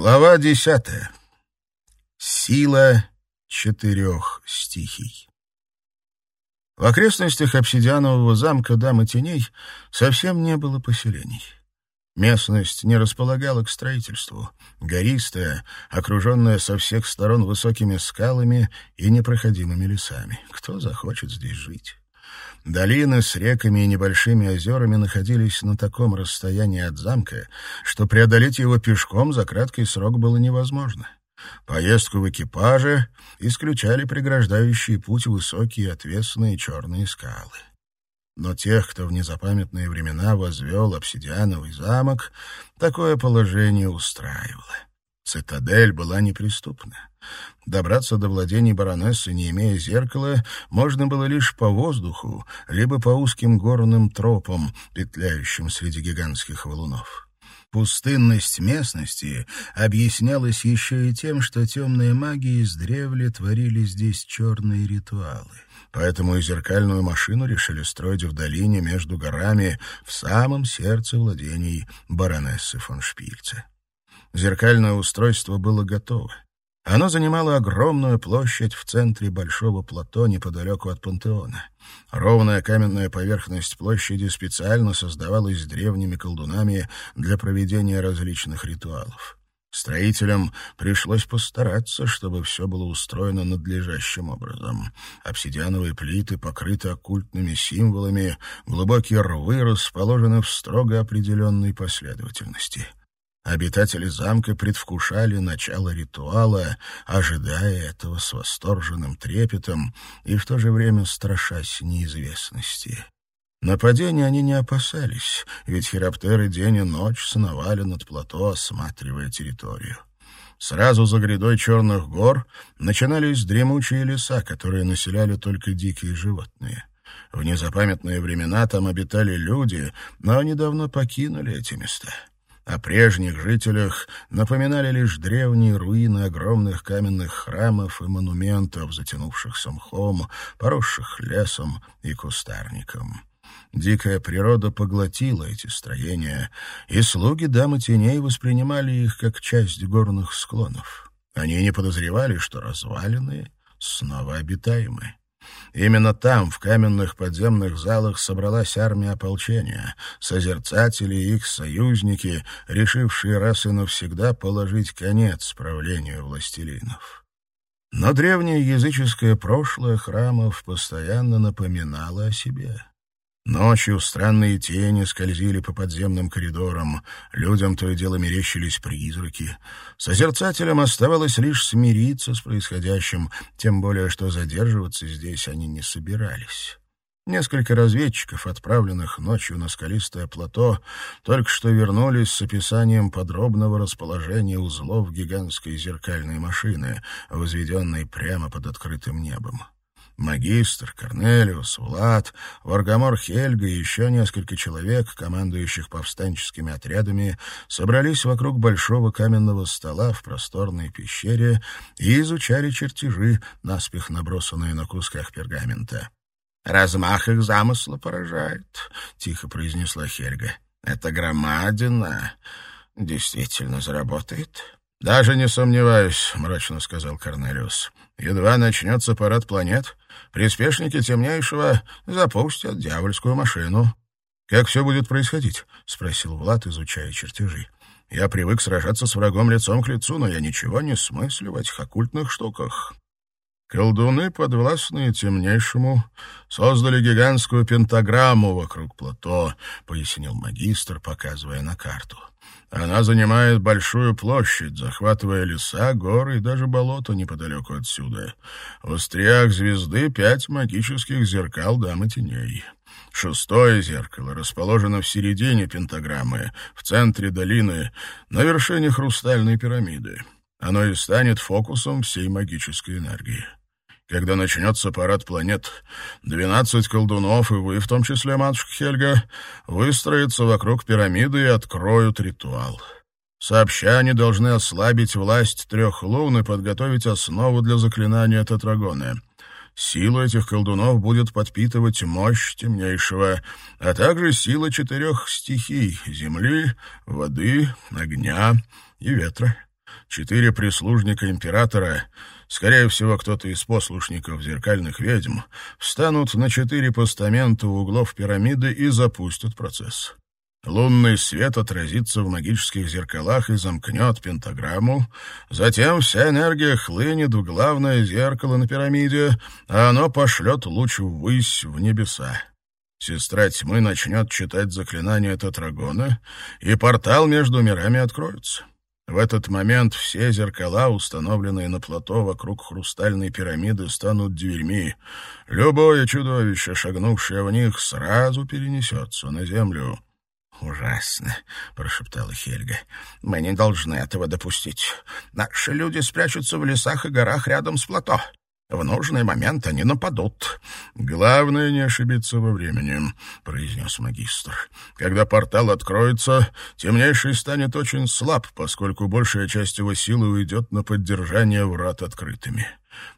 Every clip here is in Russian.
Глава десятая. Сила четырех стихий. В окрестностях обсидианового замка Дамы Теней совсем не было поселений. Местность не располагала к строительству. Гористая, окруженная со всех сторон высокими скалами и непроходимыми лесами. Кто захочет здесь жить? Долины с реками и небольшими озерами находились на таком расстоянии от замка, что преодолеть его пешком за краткий срок было невозможно. Поездку в экипаже исключали преграждающие путь высокие отвесные черные скалы. Но тех, кто в незапамятные времена возвел обсидиановый замок, такое положение устраивало. Цитадель была неприступна. Добраться до владений баронессы, не имея зеркала, можно было лишь по воздуху, либо по узким горным тропам, петляющим среди гигантских валунов. Пустынность местности объяснялась еще и тем, что темные маги издревле творили здесь черные ритуалы. Поэтому и зеркальную машину решили строить в долине между горами в самом сердце владений баронессы фон Шпильце. Зеркальное устройство было готово. Оно занимало огромную площадь в центре большого плато неподалеку от пантеона. Ровная каменная поверхность площади специально создавалась древними колдунами для проведения различных ритуалов. Строителям пришлось постараться, чтобы все было устроено надлежащим образом. Обсидиановые плиты покрыты оккультными символами, глубокие рвы расположены в строго определенной последовательности — Обитатели замка предвкушали начало ритуала, ожидая этого с восторженным трепетом и в то же время страшась неизвестности. Нападения они не опасались, ведь хироптеры день и ночь сновали над плато, осматривая территорию. Сразу за грядой черных гор начинались дремучие леса, которые населяли только дикие животные. В незапамятные времена там обитали люди, но они давно покинули эти места. О прежних жителях напоминали лишь древние руины огромных каменных храмов и монументов, затянувшихся мхом, поросших лесом и кустарником. Дикая природа поглотила эти строения, и слуги дамы теней воспринимали их как часть горных склонов. Они не подозревали, что развалины снова обитаемы. Именно там, в каменных подземных залах, собралась армия ополчения, созерцатели и их союзники, решившие раз и навсегда положить конец правлению властелинов. Но древнее языческое прошлое храмов постоянно напоминало о себе. Ночью странные тени скользили по подземным коридорам, людям то и дело мерещились призраки. Созерцателям оставалось лишь смириться с происходящим, тем более что задерживаться здесь они не собирались. Несколько разведчиков, отправленных ночью на скалистое плато, только что вернулись с описанием подробного расположения узлов гигантской зеркальной машины, возведенной прямо под открытым небом. Магистр, Корнелиус, Влад, Варгамор Хельга и еще несколько человек, командующих повстанческими отрядами, собрались вокруг большого каменного стола в просторной пещере и изучали чертежи, наспех набросанные на кусках пергамента. «Размах их замысла поражает», — тихо произнесла Хельга. «Это громадина действительно заработает». «Даже не сомневаюсь», — мрачно сказал Корнелиус. «Едва начнется парад планет, приспешники темнейшего запустят дьявольскую машину». «Как все будет происходить?» — спросил Влад, изучая чертежи. «Я привык сражаться с врагом лицом к лицу, но я ничего не смыслю в этих оккультных штуках». Колдуны, подвластные темнейшему, создали гигантскую пентаграмму вокруг плато, — пояснил магистр, показывая на карту. Она занимает большую площадь, захватывая леса, горы и даже болото неподалеку отсюда. В остриях звезды пять магических зеркал дамы теней. Шестое зеркало расположено в середине пентаграммы, в центре долины, на вершине хрустальной пирамиды. Оно и станет фокусом всей магической энергии. Когда начнется парад планет, двенадцать колдунов, и вы, в том числе, матушка Хельга, выстроятся вокруг пирамиды и откроют ритуал. Сообща они должны ослабить власть трех лун и подготовить основу для заклинания Тетрагона. Сила этих колдунов будет подпитывать мощь темнейшего, а также сила четырех стихий — земли, воды, огня и ветра. Четыре прислужника императора, скорее всего, кто-то из послушников зеркальных ведьм, встанут на четыре постамента у углов пирамиды и запустят процесс. Лунный свет отразится в магических зеркалах и замкнет пентаграмму. Затем вся энергия хлынет в главное зеркало на пирамиде, а оно пошлет луч ввысь в небеса. Сестра тьмы начнет читать заклинание Тетрагона, и портал между мирами откроется. В этот момент все зеркала, установленные на плато вокруг хрустальной пирамиды, станут дверьми. Любое чудовище, шагнувшее в них, сразу перенесется на землю. «Ужасно», — прошептала Хельга. «Мы не должны этого допустить. Наши люди спрячутся в лесах и горах рядом с плато. В нужный момент они нападут. Главное не ошибиться во времени, произнес магистр. Когда портал откроется, темнейший станет очень слаб, поскольку большая часть его силы уйдет на поддержание врат открытыми.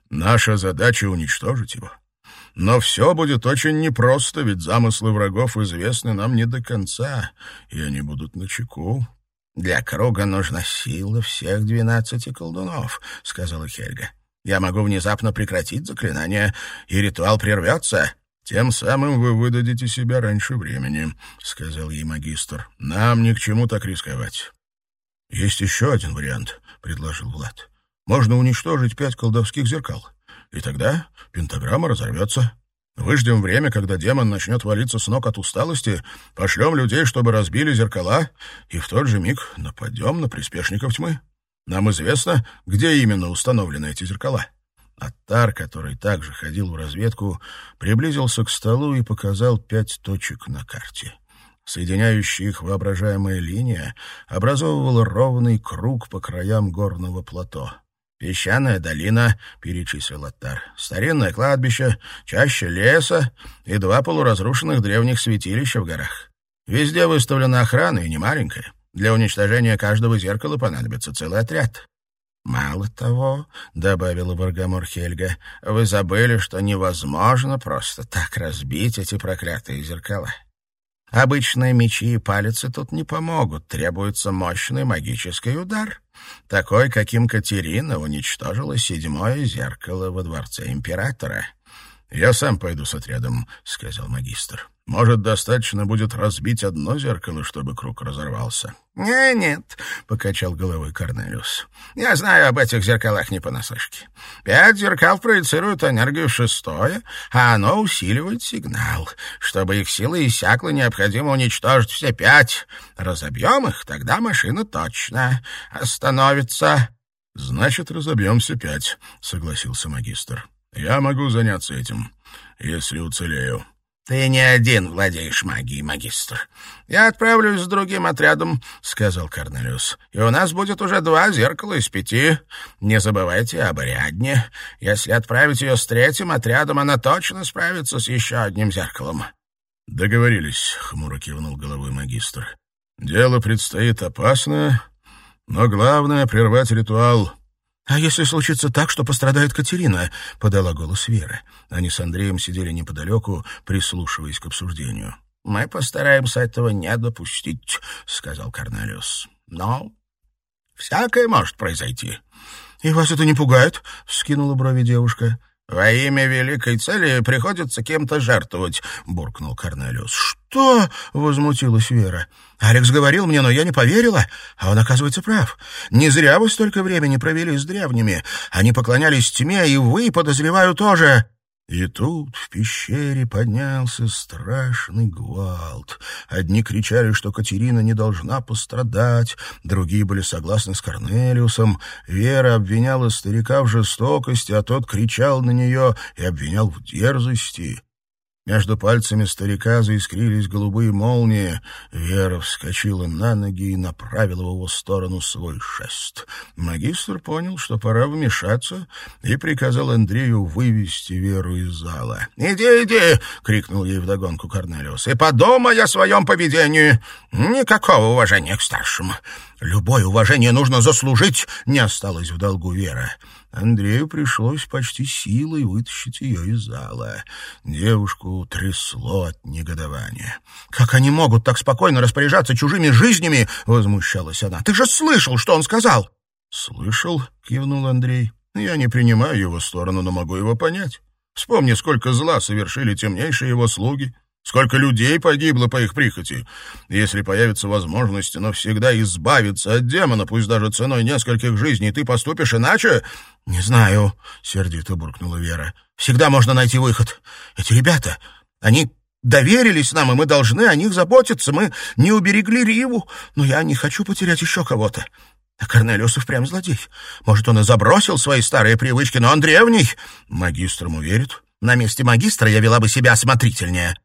Наша задача уничтожить его. Но все будет очень непросто, ведь замыслы врагов известны нам не до конца, и они будут на чеку. «Для круга нужна сила всех двенадцати колдунов», — сказала Хельга. Я могу внезапно прекратить заклинание, и ритуал прервется. «Тем самым вы выдадите себя раньше времени», — сказал ей магистр. «Нам ни к чему так рисковать». «Есть еще один вариант», — предложил Влад. «Можно уничтожить пять колдовских зеркал, и тогда пентаграмма разорвется. Выждем время, когда демон начнет валиться с ног от усталости, пошлем людей, чтобы разбили зеркала, и в тот же миг нападем на приспешников тьмы». Нам известно, где именно установлены эти зеркала. Аттар, который также ходил в разведку, приблизился к столу и показал пять точек на карте. Соединяющая их воображаемая линия образовывала ровный круг по краям горного плато. «Песчаная долина», — перечислил Аттар, — «старинное кладбище, чаще леса и два полуразрушенных древних святилища в горах. Везде выставлена охрана, и не маленькая. Для уничтожения каждого зеркала понадобится целый отряд. «Мало того», — добавила Варгамор Хельга, — «вы забыли, что невозможно просто так разбить эти проклятые зеркала. Обычные мечи и палицы тут не помогут, требуется мощный магический удар, такой, каким Катерина уничтожила седьмое зеркало во дворце императора». «Я сам пойду с отрядом», — сказал магистр. Может, достаточно будет разбить одно зеркало, чтобы круг разорвался? «Не, нет», — покачал головой Корнелиус. «Я знаю об этих зеркалах не понаслышке. Пять зеркал проецируют энергию шестое, а оно усиливает сигнал. Чтобы их сила иссякла, необходимо уничтожить все пять. Разобьем их, тогда машина точно остановится». «Значит, разобьем все пять», — согласился магистр. «Я могу заняться этим, если уцелею». «Ты не один владеешь магией, магистр. Я отправлюсь с другим отрядом», — сказал Корнелиус. «И у нас будет уже два зеркала из пяти. Не забывайте об Ариадне. Если отправить ее с третьим отрядом, она точно справится с еще одним зеркалом». «Договорились», — хмуро кивнул головой магистр. «Дело предстоит опасное, но главное — прервать ритуал». «А если случится так, что пострадает Катерина?» — подала голос Вера. Они с Андреем сидели неподалеку, прислушиваясь к обсуждению. «Мы постараемся этого не допустить», — сказал Корнелиус. «Но всякое может произойти». «И вас это не пугает?» — вскинула брови девушка. «Во имя великой цели приходится кем-то жертвовать», — буркнул Корнелиус. «Что?» — возмутилась Вера. «Алекс говорил мне, но я не поверила, а он, оказывается, прав. Не зря вы столько времени провели с древними. Они поклонялись тьме, и вы, подозреваю, тоже...» И тут в пещере поднялся страшный гвалт. Одни кричали, что Катерина не должна пострадать, другие были согласны с Корнелиусом. Вера обвиняла старика в жестокости, а тот кричал на нее и обвинял в дерзости. Между пальцами старика заискрились голубые молнии. Вера вскочила на ноги и направила в его сторону свой шест. Магистр понял, что пора вмешаться, и приказал Андрею вывести Веру из зала. «Иди, иди!» — крикнул ей вдогонку Корнелиус. «И подумай о своем поведении! Никакого уважения к старшим!» «Любое уважение нужно заслужить!» — не осталось в долгу Вера. Андрею пришлось почти силой вытащить ее из зала. Девушку трясло от негодования. «Как они могут так спокойно распоряжаться чужими жизнями?» — возмущалась она. «Ты же слышал, что он сказал!» «Слышал?» — кивнул Андрей. «Я не принимаю его сторону, но могу его понять. Вспомни, сколько зла совершили темнейшие его слуги, сколько людей погибло по их прихоти. Если появится возможность навсегда избавиться от демона, пусть даже ценой нескольких жизней, ты поступишь иначе?» «Не знаю», — сердито буркнула Вера. «Всегда можно найти выход. Эти ребята, они доверились нам, и мы должны о них заботиться. Мы не уберегли Риву, но я не хочу потерять еще кого-то. А Корнелиусов прям злодей. Может, он и забросил свои старые привычки, но он древний. Магистр ему верит. На месте магистра я вела бы себя осмотрительнее.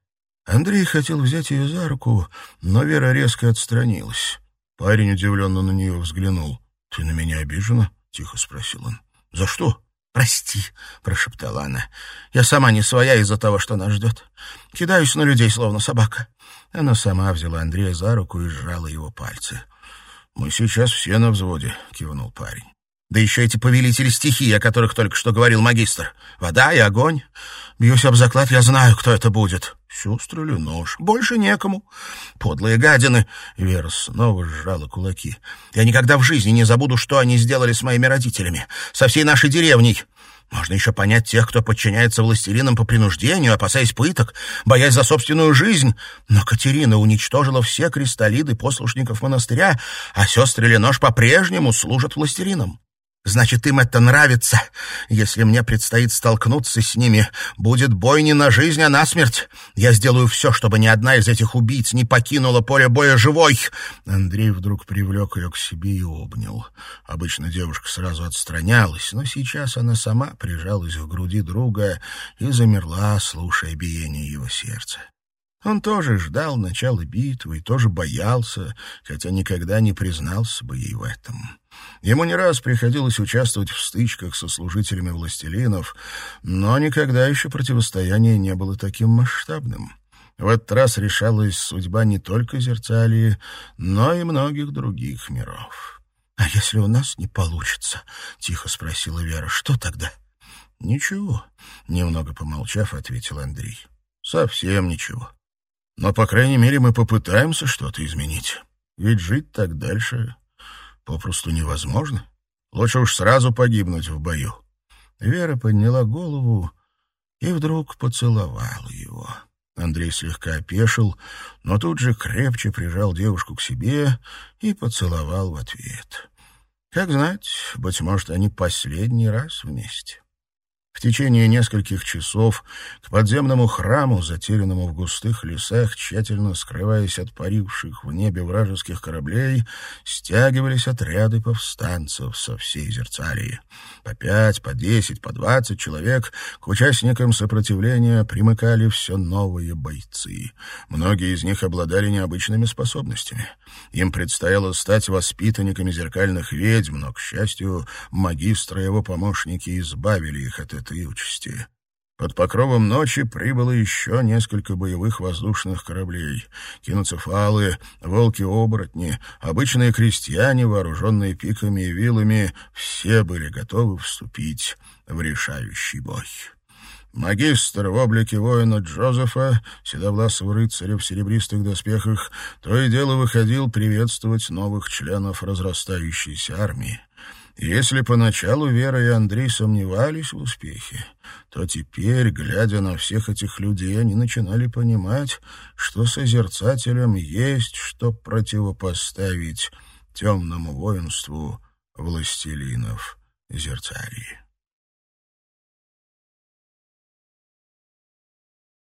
Андрей хотел взять ее за руку, но Вера резко отстранилась. Парень удивленно на нее взглянул. — Ты на меня обижена? — тихо спросил он. — За что? «Прости», — прошептала она. «Я сама не своя из-за того, что нас ждет. Кидаюсь на людей, словно собака». Она сама взяла Андрея за руку и сжала его пальцы. «Мы сейчас все на взводе», — кивнул парень. «Да еще эти повелители стихии, о которых только что говорил магистр. Вода и огонь. Бьюсь об заклад, я знаю, кто это будет. Сестры или нож? Больше некому. Подлые гадины!» Вера снова сжала кулаки. «Я никогда в жизни не забуду, что они сделали с моими родителями, со всей нашей деревней. Можно еще понять тех, кто подчиняется властелинам по принуждению, опасаясь пыток, боясь за собственную жизнь. Но Катерина уничтожила все кристаллиды послушников монастыря, а сестры Ленош по-прежнему служат властелинам. Значит, им это нравится. Если мне предстоит столкнуться с ними, будет бой не на жизнь, а на смерть. Я сделаю все, чтобы ни одна из этих убийц не покинула поле боя живой. Андрей вдруг привлек ее к себе и обнял. Обычно девушка сразу отстранялась, но сейчас она сама прижалась к груди друга и замерла, слушая биение его сердца. Он тоже ждал начала битвы и тоже боялся, хотя никогда не признался бы ей в этом. Ему не раз приходилось участвовать в стычках со служителями властелинов, но никогда еще противостояние не было таким масштабным. В этот раз решалась судьба не только Зерцалии, но и многих других миров. «А если у нас не получится?» — тихо спросила Вера. «Что тогда?» «Ничего», — немного помолчав, ответил Андрей. «Совсем ничего. Но, по крайней мере, мы попытаемся что-то изменить. Ведь жить так дальше попросту невозможно. Лучше уж сразу погибнуть в бою. Вера подняла голову и вдруг поцеловала его. Андрей слегка опешил, но тут же крепче прижал девушку к себе и поцеловал в ответ. Как знать, быть может, они последний раз вместе. В течение нескольких часов к подземному храму, затерянному в густых лесах, тщательно скрываясь от паривших в небе вражеских кораблей, стягивались отряды повстанцев со всей Зерцалии. По пять, по десять, по двадцать человек к участникам сопротивления примыкали все новые бойцы. Многие из них обладали необычными способностями. Им предстояло стать воспитанниками зеркальных ведьм, но, к счастью, магистры его помощники избавили их от этой участи. Под покровом ночи прибыло еще несколько боевых воздушных кораблей. Киноцефалы, волки-оборотни, обычные крестьяне, вооруженные пиками и вилами, все были готовы вступить в решающий бой. Магистр в облике воина Джозефа, седовласого рыцаря в серебристых доспехах, то и дело выходил приветствовать новых членов разрастающейся армии. Если поначалу Вера и Андрей сомневались в успехе, то теперь, глядя на всех этих людей, они начинали понимать, что созерцателям есть что противопоставить темному воинству властелинов Зерцарии.